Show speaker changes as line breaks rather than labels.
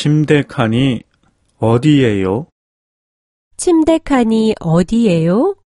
침대 칸이 어디예요?
침대 칸이 어디예요?